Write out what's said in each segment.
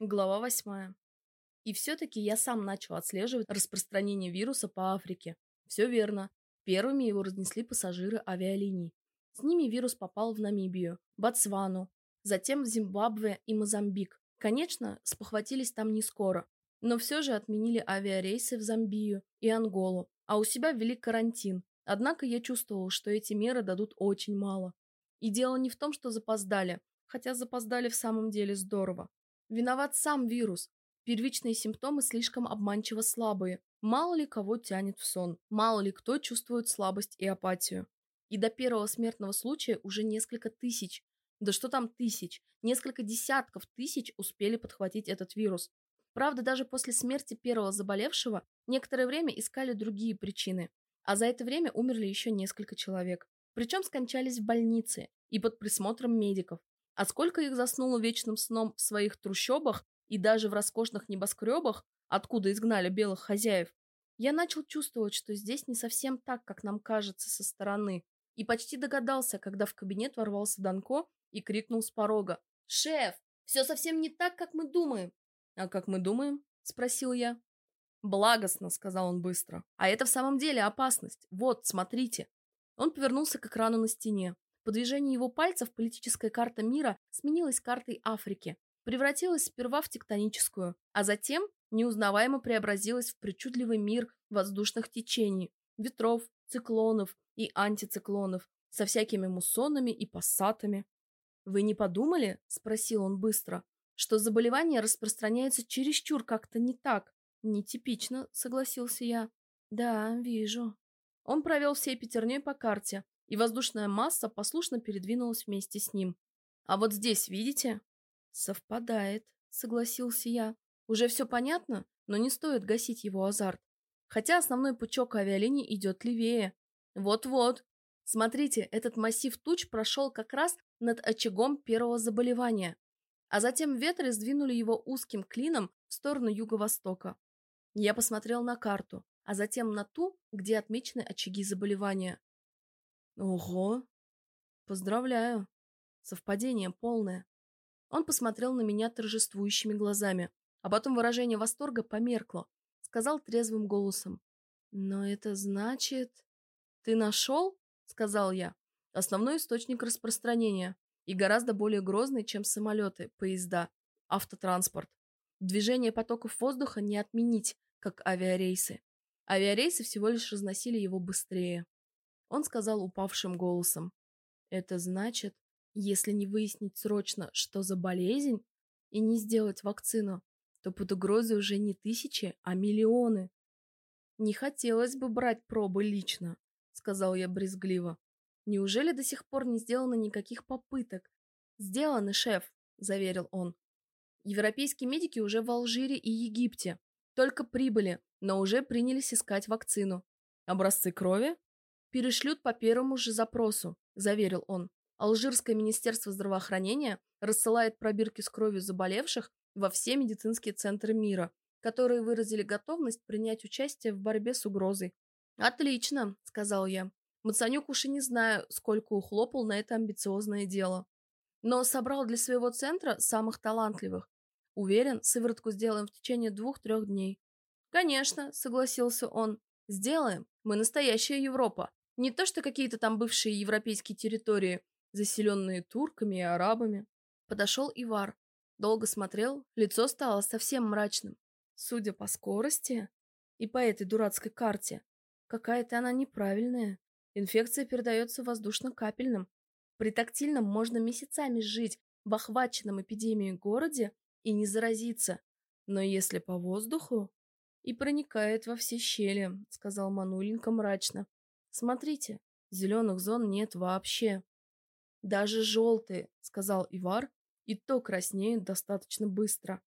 Глава восьмая. И все-таки я сам начал отслеживать распространение вируса по Африке. Все верно. Первыми его разнесли пассажиры авиалиний. С ними вирус попал в Намибию, Ботсвану, затем в Зимбабве и Мозамбик. Конечно, спохватились там не скоро, но все же отменили авиарейсы в Замбию и Анголу, а у себя ввели карантин. Однако я чувствовал, что эти меры дадут очень мало. И дело не в том, что запоздали, хотя запоздали в самом деле здорово. Виноват сам вирус. Первичные симптомы слишком обманчиво слабые. Мало ли кого тянет в сон. Мало ли кто чувствует слабость и апатию. И до первого смертного случая уже несколько тысяч. Да что там тысяч? Несколько десятков тысяч успели подхватить этот вирус. Правда, даже после смерти первого заболевшего некоторое время искали другие причины. А за это время умерли еще несколько человек. Причем скончались в больнице и под присмотром медиков. А сколько их заснуло вечным сном в своих трущобах и даже в роскошных небоскребах, откуда изгнали белых хозяев, я начал чувствовать, что здесь не совсем так, как нам кажется со стороны. И почти догадался, когда в кабинет ворвался Данко и крикнул с порога. «Шеф, все совсем не так, как мы думаем!» «А как мы думаем?» – спросил я. «Благостно», – сказал он быстро. «А это в самом деле опасность. Вот, смотрите». Он повернулся к экрану на стене. По движению его пальцев политическая карта мира сменилась картой Африки, превратилась сперва в тектоническую, а затем неузнаваемо преобразилась в причудливый мир воздушных течений, ветров, циклонов и антициклонов со всякими муссонами и пассатами. «Вы не подумали?» – спросил он быстро, – что заболевание распространяется чересчур как-то не так. «Нетипично», – согласился я. «Да, вижу». Он провел всей пятерней по карте, и воздушная масса послушно передвинулась вместе с ним. А вот здесь, видите? Совпадает, согласился я. Уже все понятно, но не стоит гасить его азарт. Хотя основной пучок авиалиний идет левее. Вот-вот. Смотрите, этот массив туч прошел как раз над очагом первого заболевания. А затем ветры сдвинули его узким клином в сторону юго-востока. Я посмотрел на карту, а затем на ту, где отмечены очаги заболевания. Ого! Поздравляю. Совпадение полное. Он посмотрел на меня торжествующими глазами, а потом выражение восторга померкло. Сказал трезвым голосом. Но это значит... Ты нашел? Сказал я. Основной источник распространения. И гораздо более грозный, чем самолеты, поезда, автотранспорт. Движение потоков воздуха не отменить, как авиарейсы. Авиарейсы всего лишь разносили его быстрее. Он сказал упавшим голосом. Это значит, если не выяснить срочно, что за болезнь, и не сделать вакцину, то под угрозой уже не тысячи, а миллионы. Не хотелось бы брать пробы лично, сказал я брезгливо. Неужели до сих пор не сделано никаких попыток? Сделаны, шеф, заверил он. Европейские медики уже в Алжире и Египте. Только прибыли, но уже принялись искать вакцину. Образцы крови? Перешлют по первому же запросу, заверил он. Алжирское министерство здравоохранения рассылает пробирки с кровью заболевших во все медицинские центры мира, которые выразили готовность принять участие в борьбе с угрозой. «Отлично», — сказал я. Мацанюк уж и не знаю, сколько ухлопал на это амбициозное дело. Но собрал для своего центра самых талантливых. Уверен, сыворотку сделаем в течение двух-трех дней. «Конечно», — согласился он. «Сделаем. Мы настоящая Европа. Не то, что какие-то там бывшие европейские территории, заселенные турками и арабами. Подошел Ивар. Долго смотрел, лицо стало совсем мрачным. Судя по скорости и по этой дурацкой карте, какая-то она неправильная. Инфекция передается воздушно-капельным. При тактильном можно месяцами жить в охваченном эпидемией городе и не заразиться. Но если по воздуху... И проникает во все щели, сказал Мануленко мрачно. Смотрите, зеленых зон нет вообще. Даже желтые, сказал Ивар, и то краснеют достаточно быстро.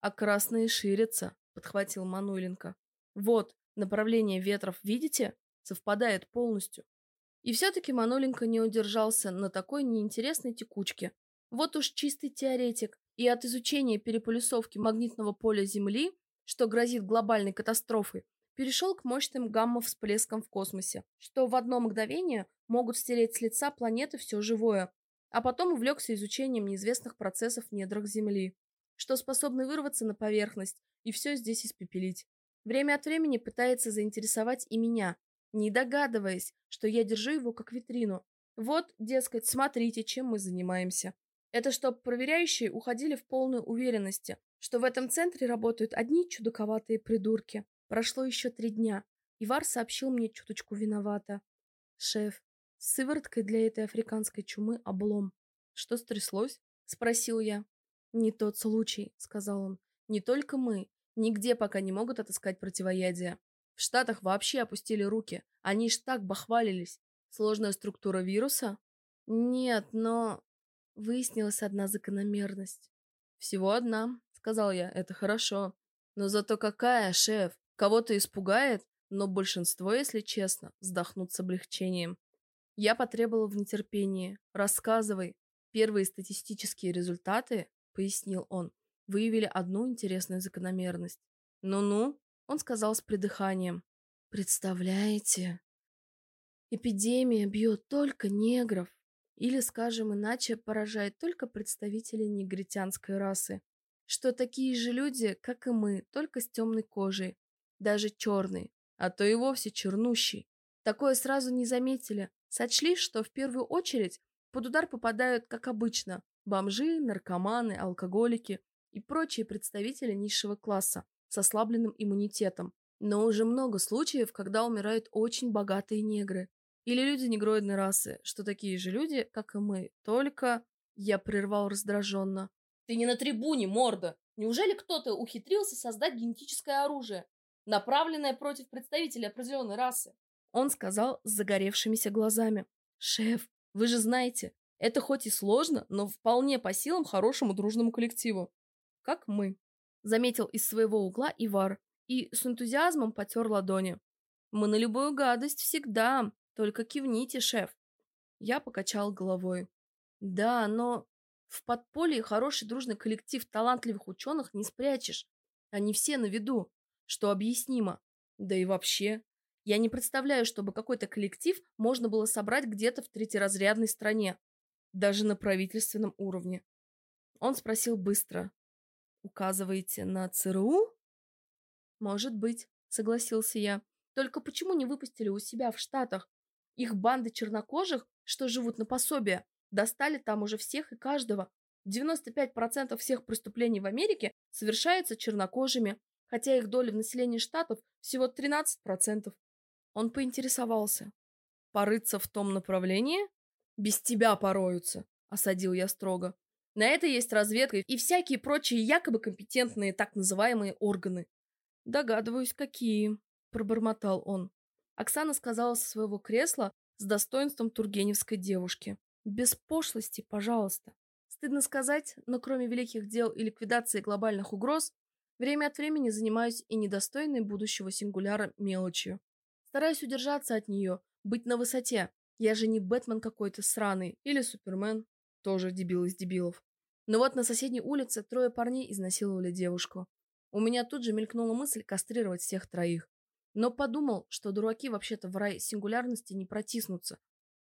А красные ширятся, подхватил Мануленко. Вот, направление ветров, видите? Совпадает полностью. И все-таки Мануленко не удержался на такой неинтересной текучке. Вот уж чистый теоретик, и от изучения переполюсовки магнитного поля Земли, что грозит глобальной катастрофой, перешел к мощным гамма-всплескам в космосе, что в одно мгновение могут стереть с лица планеты все живое, а потом увлекся изучением неизвестных процессов в недрах Земли. что способны вырваться на поверхность и все здесь испепелить. Время от времени пытается заинтересовать и меня, не догадываясь, что я держу его как витрину. Вот, дескать, смотрите, чем мы занимаемся. Это чтоб проверяющие уходили в полной уверенности, что в этом центре работают одни чудаковатые придурки. Прошло еще три дня. Ивар сообщил мне чуточку виновата. «Шеф, с сывороткой для этой африканской чумы облом. Что стряслось?» — спросил я. «Не тот случай», — сказал он. «Не только мы. Нигде пока не могут отыскать противоядие. В Штатах вообще опустили руки. Они ж так бахвалились. Сложная структура вируса? Нет, но... Выяснилась одна закономерность. Всего одна, сказал я, это хорошо. Но зато какая, шеф? Кого-то испугает, но большинство, если честно, вздохнут с облегчением. Я потребовал в нетерпении. Рассказывай. Первые статистические результаты, пояснил он, выявили одну интересную закономерность. Ну-ну, он сказал с придыханием. Представляете? Эпидемия бьет только негров. Или, скажем иначе, поражает только представителей негритянской расы. Что такие же люди, как и мы, только с темной кожей. Даже черный, а то и вовсе чернущий. Такое сразу не заметили. Сочли, что в первую очередь под удар попадают, как обычно, бомжи, наркоманы, алкоголики и прочие представители низшего класса с ослабленным иммунитетом. Но уже много случаев, когда умирают очень богатые негры. Или люди негроидной расы, что такие же люди, как и мы, только... Я прервал раздраженно. Ты не на трибуне, морда! Неужели кто-то ухитрился создать генетическое оружие, направленное против представителей определенной расы? Он сказал с загоревшимися глазами. Шеф, вы же знаете, это хоть и сложно, но вполне по силам хорошему дружному коллективу. Как мы. Заметил из своего угла Ивар и с энтузиазмом потер ладони. Мы на любую гадость всегда, только кивните, шеф. Я покачал головой. Да, но в подполье хороший дружный коллектив талантливых ученых не спрячешь. Они все на виду, что объяснимо. Да и вообще, я не представляю, чтобы какой-то коллектив можно было собрать где-то в третьеразрядной стране, даже на правительственном уровне. Он спросил быстро. «Указываете на ЦРУ?» «Может быть», — согласился я. «Только почему не выпустили у себя в Штатах? Их банды чернокожих, что живут на пособие, достали там уже всех и каждого. 95% всех преступлений в Америке совершаются чернокожими, хотя их доля в населении штатов всего 13%. Он поинтересовался. «Порыться в том направлении?» «Без тебя пороются», — осадил я строго. «На это есть разведка и всякие прочие якобы компетентные так называемые органы. «Догадываюсь, какие», — пробормотал он. Оксана сказала со своего кресла с достоинством тургеневской девушки. «Без пошлости, пожалуйста». Стыдно сказать, но кроме великих дел и ликвидации глобальных угроз, время от времени занимаюсь и недостойной будущего сингуляра мелочью. Стараюсь удержаться от нее, быть на высоте. Я же не Бэтмен какой-то сраный или Супермен, тоже дебил из дебилов. Но вот на соседней улице трое парней изнасиловали девушку. У меня тут же мелькнула мысль кастрировать всех троих. Но подумал, что дураки вообще-то в рай сингулярности не протиснутся.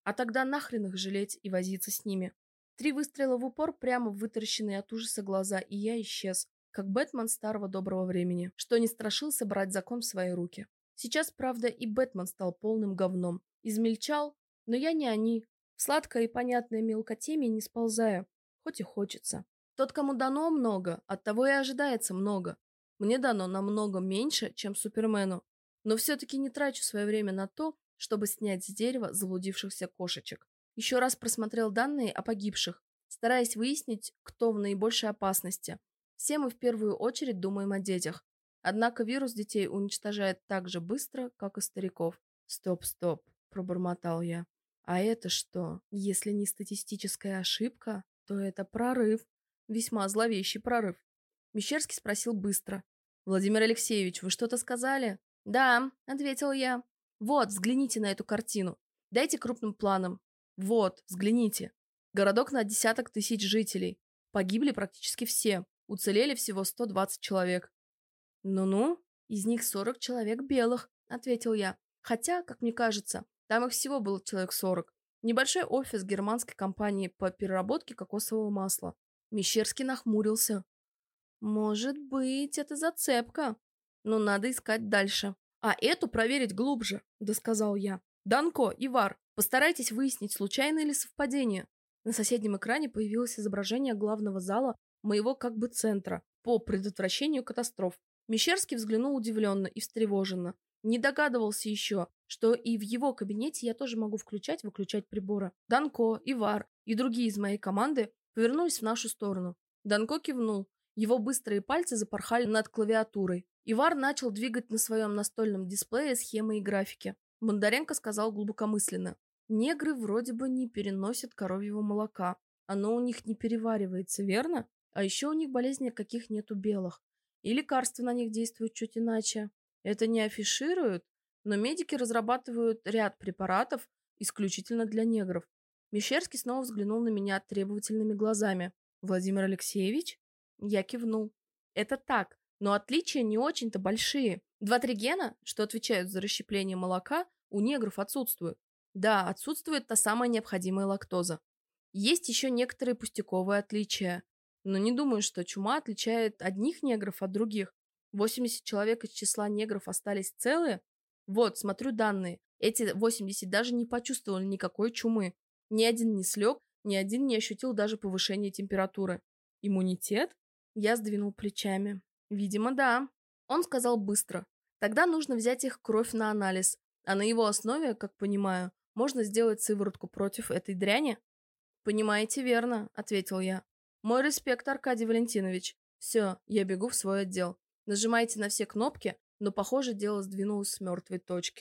А тогда нахрен их жалеть и возиться с ними. Три выстрела в упор прямо вытаращенные от ужаса глаза, и я исчез, как Бэтмен старого доброго времени, что не страшился брать закон в свои руки. Сейчас, правда, и Бэтмен стал полным говном. Измельчал, но я не они. В сладкое и понятное мелкотемье не сползаю, хоть и хочется. Тот, кому дано много, от того и ожидается много. Мне дано намного меньше, чем Супермену, но все-таки не трачу свое время на то, чтобы снять с дерева заблудившихся кошечек. Еще раз просмотрел данные о погибших, стараясь выяснить, кто в наибольшей опасности. Все мы в первую очередь думаем о детях. Однако вирус детей уничтожает так же быстро, как и стариков. «Стоп, стоп», – пробормотал я. «А это что? Если не статистическая ошибка, то это прорыв. Весьма зловещий прорыв». Мещерский спросил быстро. «Владимир Алексеевич, вы что-то сказали?» «Да», — ответил я. «Вот, взгляните на эту картину. Дайте крупным планом. Вот, взгляните. Городок на десяток тысяч жителей. Погибли практически все. Уцелели всего 120 человек». «Ну-ну, из них 40 человек белых», — ответил я. «Хотя, как мне кажется, там их всего было человек 40. Небольшой офис германской компании по переработке кокосового масла». Мещерский нахмурился. Может быть, это зацепка. Но надо искать дальше. А эту проверить глубже, досказал я. Данко, Ивар, постарайтесь выяснить, случайно ли совпадение. На соседнем экране появилось изображение главного зала моего как бы центра по предотвращению катастроф. Мещерский взглянул удивленно и встревоженно. Не догадывался еще, что и в его кабинете я тоже могу включать-выключать приборы. Данко, Ивар и другие из моей команды повернулись в нашу сторону. Данко кивнул. Его быстрые пальцы запорхали над клавиатурой. Ивар начал двигать на своем настольном дисплее схемы и графики. Бондаренко сказал глубокомысленно. Негры вроде бы не переносят коровьего молока. Оно у них не переваривается, верно? А еще у них болезней каких нет у белых. И лекарства на них действуют чуть иначе. Это не афишируют, но медики разрабатывают ряд препаратов исключительно для негров. Мещерский снова взглянул на меня требовательными глазами. «Владимир Алексеевич?» Я кивнул. «Это так, но отличия не очень-то большие. Два-три гена, что отвечают за расщепление молока, у негров отсутствуют. Да, отсутствует та самая необходимая лактоза. Есть еще некоторые пустяковые отличия. Но не думаю, что чума отличает одних негров от других. 80 человек из числа негров остались целые? Вот, смотрю данные. Эти 80 даже не почувствовали никакой чумы. Ни один не слег, ни один не ощутил даже повышения температуры. Иммунитет? Я сдвинул плечами. Видимо, да. Он сказал быстро. Тогда нужно взять их кровь на анализ. А на его основе, как понимаю, можно сделать сыворотку против этой дряни? Понимаете верно, ответил я. Мой респект, Аркадий Валентинович. Все, я бегу в свой отдел. Нажимайте на все кнопки, но, похоже, дело сдвинулось с мертвой точки.